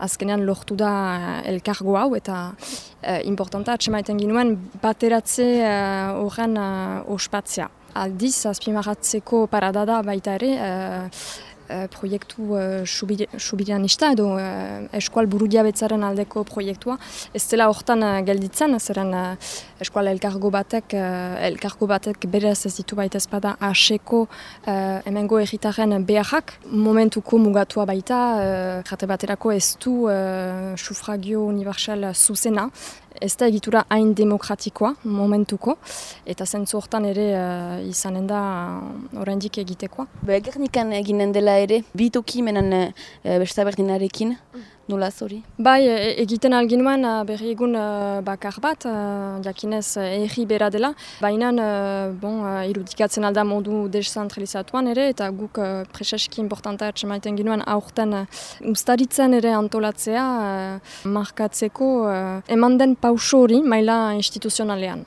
Azkenean lortu da elkargo hau eta e, importanta atxemaiten ginuen bateratze horren ospatzea. Aldiz, azpimarratzeko parada da baita ere, Eh, proiektu uh, subiranista edo uh, eskual buru diabetzaren aldeko proiektua. Ez dela hortan uh, gelditzen, zeren uh, eskual elkargo batek, elkargo batek berez ez ditu baita ezpada aseko uh, emengo erritaren beharrak. Momentuko mugatua baita, uh, jate baterako ez du sufragio universal zuzena, ez da egitura hain demokratikoa momentuko, eta zentzu hortan ere uh, izanen da uh, oraindik egitekoa. Begernikan eginen dela ere, bitoki menen uh, berdinarekin, nola zori? Bai, e, egiten alginuen uh, berri egun bakar bat, uh, jakinez uh, bera dela, baina uh, bon, uh, irudikatzen alda modu descentralizatuan ere, eta guk uh, preseski importanta atxemaiten ginuen aurten uh, ustaritzen ere antolatzea, uh, markatzeko uh, eman den pauso hori maila instituzionalean.